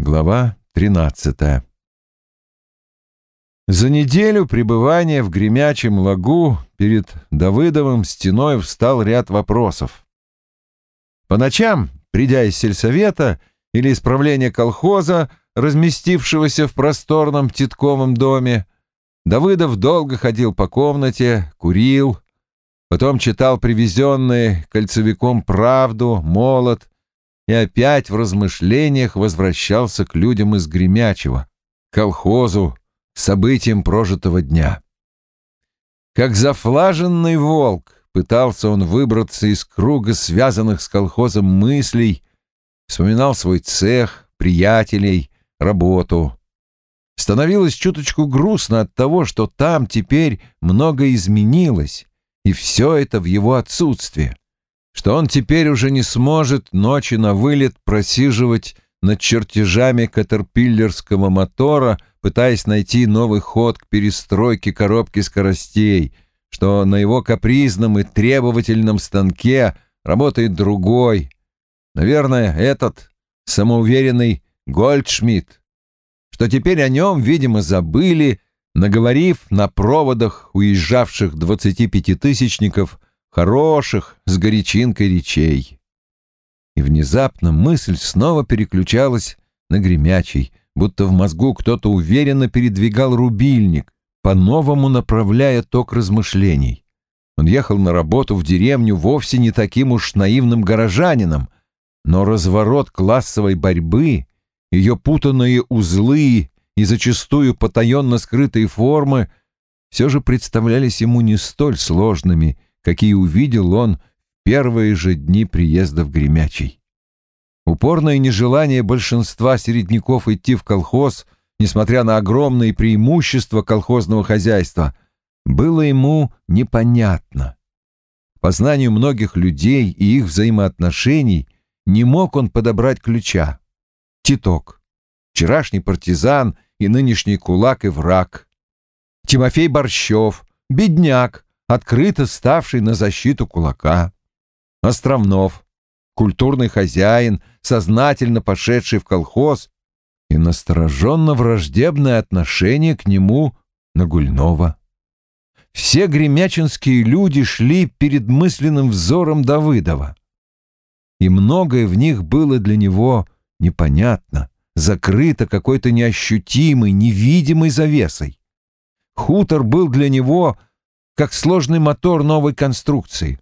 Глава 13 За неделю пребывания в гремячем лагу перед Давыдовым стеной встал ряд вопросов. По ночам, придя из сельсовета или исправления колхоза, разместившегося в просторном титковом доме, Давыдов долго ходил по комнате, курил, потом читал привезенные кольцевиком «Правду», «Молот» и опять в размышлениях возвращался к людям из Гремячего, колхозу, событиям прожитого дня. Как зафлаженный волк пытался он выбраться из круга связанных с колхозом мыслей, вспоминал свой цех, приятелей, работу. Становилось чуточку грустно от того, что там теперь много изменилось, и все это в его отсутствие, что он теперь уже не сможет ночи на вылет просиживать над чертежами катерпиллерского мотора, пытаясь найти новый ход к перестройке коробки скоростей, что на его капризном и требовательном станке работает другой, наверное, этот самоуверенный Гольдшмидт, что теперь о нем, видимо, забыли, наговорив на проводах уезжавших двадцатипятитысячников хороших с горячинкой речей. И внезапно мысль снова переключалась на гремячий, будто в мозгу кто-то уверенно передвигал рубильник, по-новому направляя ток размышлений. Он ехал на работу в деревню вовсе не таким уж наивным горожанином, но разворот классовой борьбы, ее путанные узлы и зачастую потаенно скрытые формы все же представлялись ему не столь сложными, какие увидел он в первые же дни приезда в Гремячий. Упорное нежелание большинства середняков идти в колхоз, несмотря на огромные преимущества колхозного хозяйства, было ему непонятно. По знанию многих людей и их взаимоотношений не мог он подобрать ключа. Титок, вчерашний партизан и нынешний кулак и враг. Тимофей Борщев, бедняк, открыто ставший на защиту кулака. Островнов, культурный хозяин, сознательно пошедший в колхоз, и настороженно враждебное отношение к нему Нагульнова. Все гремячинские люди шли перед мысленным взором Давыдова. И многое в них было для него непонятно, закрыто какой-то неощутимой, невидимой завесой. Хутор был для него как сложный мотор новой конструкции.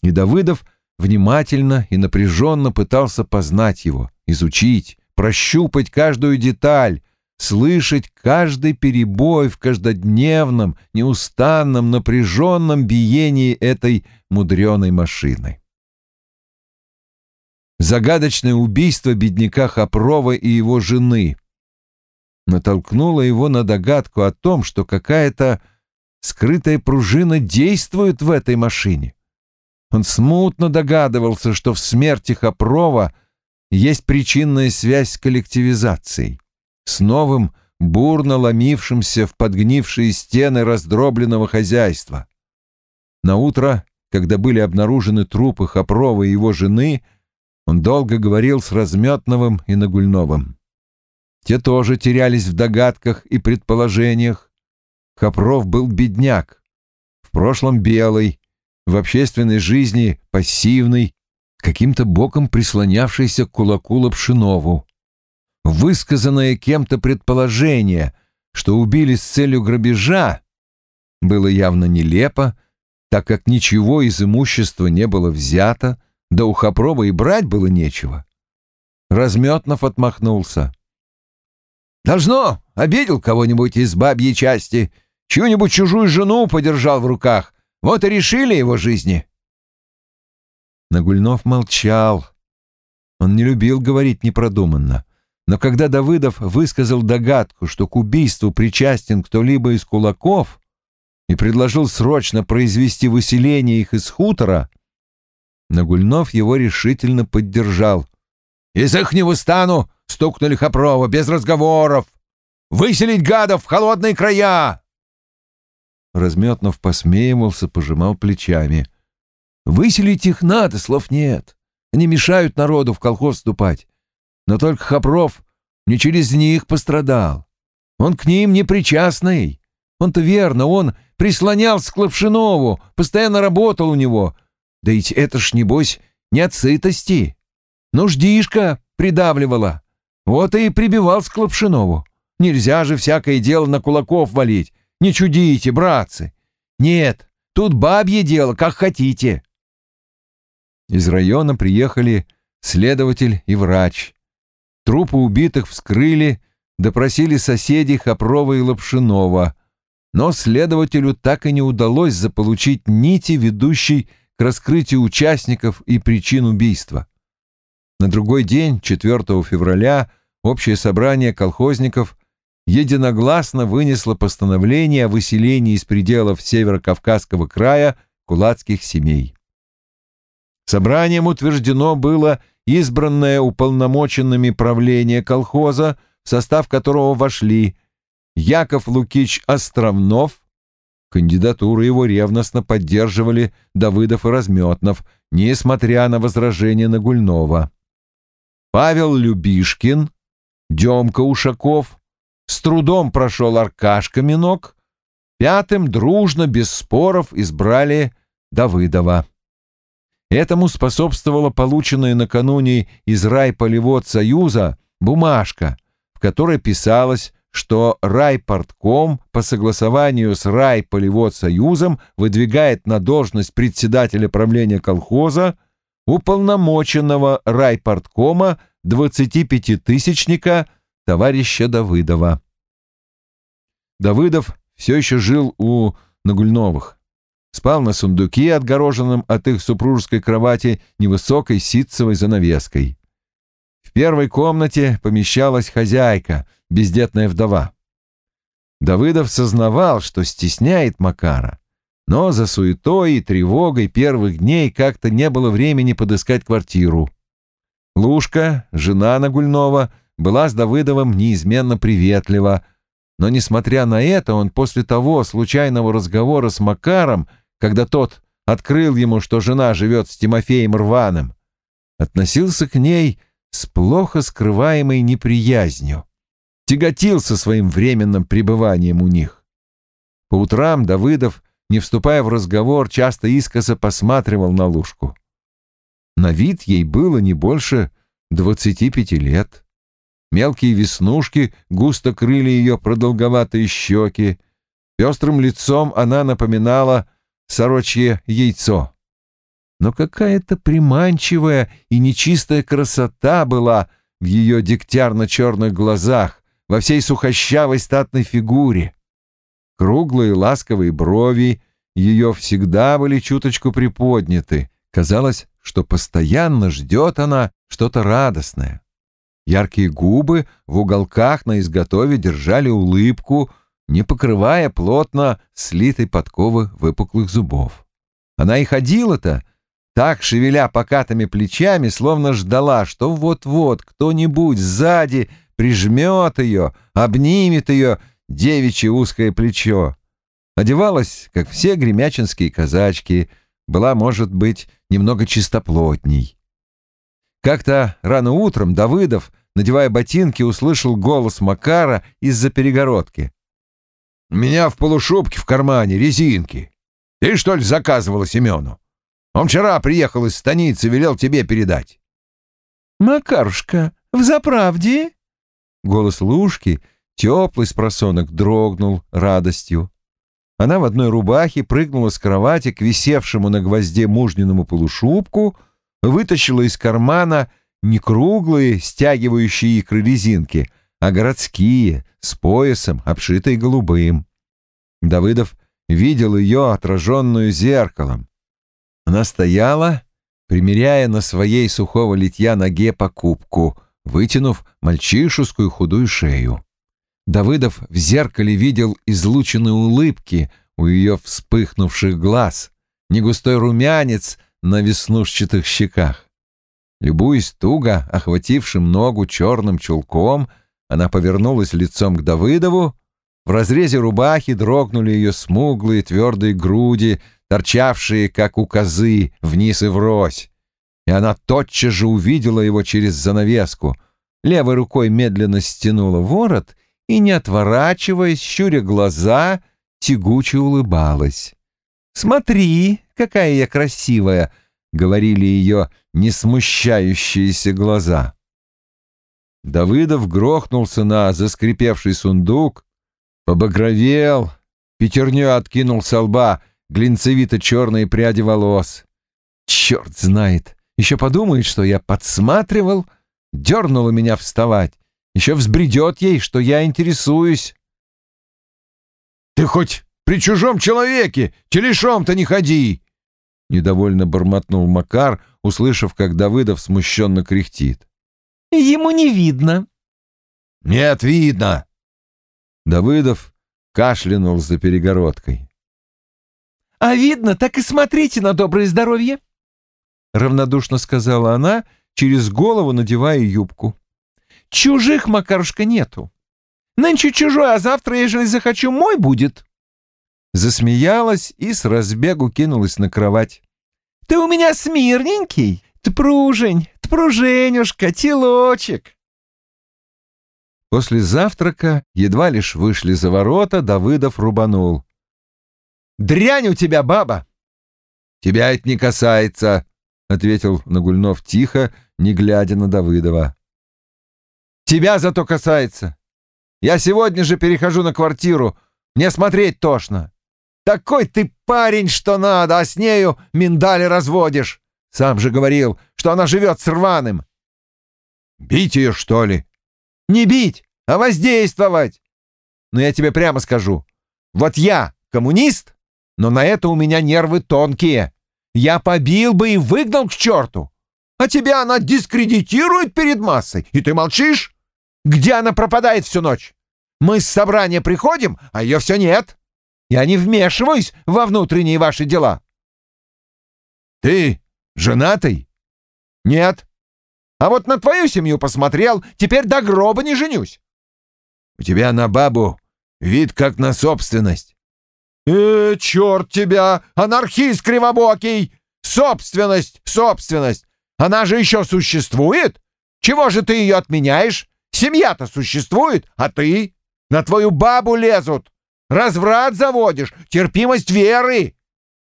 И Давыдов внимательно и напряженно пытался познать его, изучить, прощупать каждую деталь, слышать каждый перебой в каждодневном, неустанном, напряженном биении этой мудреной машины. Загадочное убийство бедняка Хопрова и его жены натолкнуло его на догадку о том, что какая-то скрытая пружина действует в этой машине. Он смутно догадывался, что в смерти Хопрова есть причинная связь с коллективизацией, с новым, бурно ломившимся в подгнившие стены раздробленного хозяйства. На утро, когда были обнаружены трупы Хопрова и его жены, он долго говорил с Разметновым и Нагульновым. Те тоже терялись в догадках и предположениях. Хопров был бедняк, в прошлом белый, в общественной жизни пассивный, каким-то боком прислонявшийся к кулаку Лапшинову. Высказанное кем-то предположение, что убили с целью грабежа, было явно нелепо, так как ничего из имущества не было взято, да у Хопрова и брать было нечего. Разметнов отмахнулся. «Должно, обидел кого-нибудь из бабьей части, чью-нибудь чужую жену подержал в руках, вот и решили его жизни». Нагульнов молчал. Он не любил говорить непродуманно. Но когда Давыдов высказал догадку, что к убийству причастен кто-либо из кулаков, и предложил срочно произвести выселение их из хутора, Нагульнов его решительно поддержал. «Из ихнего стану!» — стукнули Хопрова, без разговоров. «Выселить гадов в холодные края!» Разметнов посмеивался, пожимал плечами. «Выселить их надо, слов нет. Они мешают народу в колхоз вступать. Но только Хопров не через них пострадал. Он к ним не причастный. Он-то верно, он прислонялся к Лапшинову, постоянно работал у него. Да ведь это ж, небось, не от сытости. Нуждишка придавливала. Вот и прибивался к Лапшинову. Нельзя же всякое дело на кулаков валить. Не чудите, братцы. Нет, тут бабье дело, как хотите. Из района приехали следователь и врач. Трупы убитых вскрыли, допросили соседей Хопрова и Лапшинова, но следователю так и не удалось заполучить нити, ведущей к раскрытию участников и причин убийства. На другой день, 4 февраля, общее собрание колхозников единогласно вынесло постановление о выселении из пределов Северо-Кавказского края кулацких семей. Собранием утверждено было избранное уполномоченными правление колхоза, в состав которого вошли Яков Лукич Островнов, кандидатуру его ревностно поддерживали Давыдов и Разметнов, несмотря на возражения Нагульнова. Павел Любишкин, Демка Ушаков, с трудом прошел Аркашка Минок, пятым дружно, без споров, избрали Давыдова. Этому способствовала полученная накануне из райполевод Союза бумажка, в которой писалось, что райпортком по согласованию с райполевод Союзом выдвигает на должность председателя правления колхоза уполномоченного райпорткома 25-тысячника товарища Давыдова. Давыдов все еще жил у Нагульновых спал на сундуке, отгороженном от их супружеской кровати невысокой ситцевой занавеской. В первой комнате помещалась хозяйка, бездетная вдова. Давыдов сознавал, что стесняет Макара, но за суетой и тревогой первых дней как-то не было времени подыскать квартиру. Лушка, жена Нагульнова, была с Давыдовым неизменно приветлива, но, несмотря на это, он после того случайного разговора с Макаром когда тот открыл ему, что жена живет с Тимофеем Рваным, относился к ней с плохо скрываемой неприязнью, тяготился своим временным пребыванием у них. По утрам Давыдов, не вступая в разговор, часто искоса посматривал на Лужку. На вид ей было не больше двадцати пяти лет. Мелкие веснушки густо крыли ее продолговатые щеки. Пестрым лицом она напоминала сорочье яйцо. Но какая-то приманчивая и нечистая красота была в ее дегтярно-черных глазах, во всей сухощавой статной фигуре. Круглые ласковые брови ее всегда были чуточку приподняты. Казалось, что постоянно ждет она что-то радостное. Яркие губы в уголках на изготове держали улыбку, не покрывая плотно слитой подковы выпуклых зубов. Она и ходила-то, так шевеля покатыми плечами, словно ждала, что вот-вот кто-нибудь сзади прижмет ее, обнимет ее девичье узкое плечо. Одевалась, как все гремячинские казачки, была, может быть, немного чистоплотней. Как-то рано утром Давыдов, надевая ботинки, услышал голос Макара из-за перегородки. У меня в полушубке в кармане резинки. Ты, что ли, заказывала Семену? Он вчера приехал из станицы, велел тебе передать. Макарушка, в заправде? Голос Лушки, теплый с просонок, дрогнул радостью. Она в одной рубахе прыгнула с кровати к висевшему на гвозде мужниному полушубку, вытащила из кармана не круглые, стягивающие икры резинки, а городские, с поясом, обшитой голубым. Давыдов видел ее, отраженную зеркалом. Она стояла, примеряя на своей сухого литья ноге покупку, вытянув мальчишескую худую шею. Давыдов в зеркале видел излученные улыбки у ее вспыхнувших глаз, негустой румянец на веснушчатых щеках. Любуясь туго охватившим ногу черным чулком, она повернулась лицом к Давыдову. В разрезе рубахи дрогнули ее смуглые твердые груди, торчавшие, как у козы, вниз и врозь. И она тотчас же увидела его через занавеску. левой рукой медленно стянула ворот и, не отворачиваясь, щуря глаза, тягуче улыбалась. «Смотри, какая я красивая!» — говорили ее несмущающиеся глаза. Давыдов грохнулся на заскрипевший сундук, побагровел, пятерню откинул со лба глинцевито-черные пряди волос. Черт знает, еще подумает, что я подсматривал, дернула меня вставать. Еще взбредет ей, что я интересуюсь. «Ты хоть при чужом человеке телешом-то не ходи!» Недовольно бормотнул Макар, услышав, как Давыдов смущенно кряхтит. Ему не видно. Нет, видно. Давыдов кашлянул за перегородкой. А видно, так и смотрите на доброе здоровье. Равнодушно сказала она, через голову надевая юбку. Чужих, Макарушка, нету. Нынче чужой, а завтра, ежели захочу, мой будет. Засмеялась и с разбегу кинулась на кровать. Ты у меня смирненький, ты пружень, пружинюшка, телочек!» После завтрака, едва лишь вышли за ворота, Давыдов рубанул. «Дрянь у тебя, баба!» «Тебя это не касается», — ответил Нагульнов тихо, не глядя на Давыдова. «Тебя зато касается. Я сегодня же перехожу на квартиру. Мне смотреть тошно. Такой ты парень, что надо, а с нею миндали разводишь. Сам же говорил, что она живет с рваным. Бить ее, что ли? Не бить, а воздействовать. Но я тебе прямо скажу. Вот я коммунист, но на это у меня нервы тонкие. Я побил бы и выгнал к черту. А тебя она дискредитирует перед массой, и ты молчишь? Где она пропадает всю ночь? Мы с собрания приходим, а ее все нет. Я не вмешиваюсь во внутренние ваши дела. Ты Женатый? Нет. А вот на твою семью посмотрел, теперь до гроба не женюсь. У тебя на бабу вид как на собственность. Э, черт тебя, анархист кривобокий! Собственность, собственность! Она же еще существует? Чего же ты ее отменяешь? Семья-то существует, а ты? На твою бабу лезут. Разврат заводишь, терпимость веры.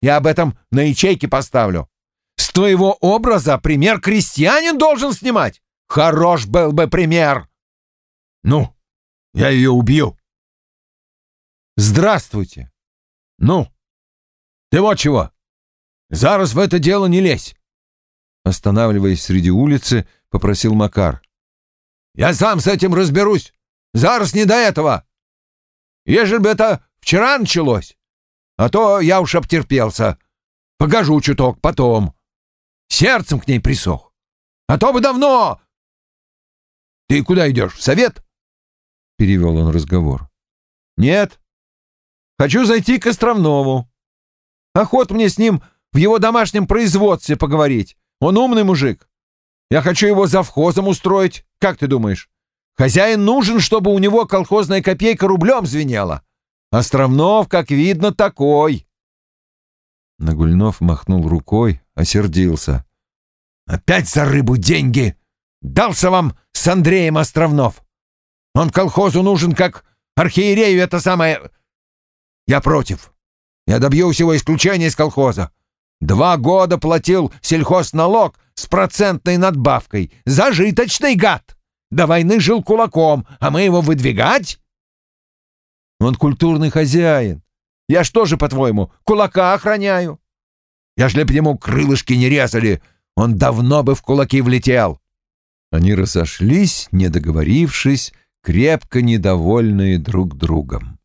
Я об этом на ячейке поставлю. С твоего образа пример крестьянин должен снимать. Хорош был бы пример. Ну, я ее убью. Здравствуйте. Ну, ты вот чего. Зараз в это дело не лезь. Останавливаясь среди улицы, попросил Макар. Я сам с этим разберусь. Зараз не до этого. Ежели бы это вчера началось, а то я уж обтерпелся. Покажу чуток потом сердцем к ней присох. А то бы давно... Ты куда идешь, в совет? Перевел он разговор. Нет. Хочу зайти к Островному. Охот мне с ним в его домашнем производстве поговорить. Он умный мужик. Я хочу его завхозом устроить. Как ты думаешь? Хозяин нужен, чтобы у него колхозная копейка рублем звенела. Островнов, как видно, такой. Нагульнов махнул рукой, осердился. «Опять за рыбу деньги! Дался вам с Андреем Островнов! Он колхозу нужен как архиерею это самое... Я против. Я добьюсь его исключения из колхоза. Два года платил сельхозналог с процентной надбавкой. Зажиточный гад! До войны жил кулаком, а мы его выдвигать?» «Он культурный хозяин. Я что же, по-твоему, кулака охраняю?» Ежели б ему крылышки не резали, он давно бы в кулаки влетел. Они разошлись, не договорившись, крепко недовольные друг другом.